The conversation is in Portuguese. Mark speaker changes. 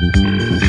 Speaker 1: Música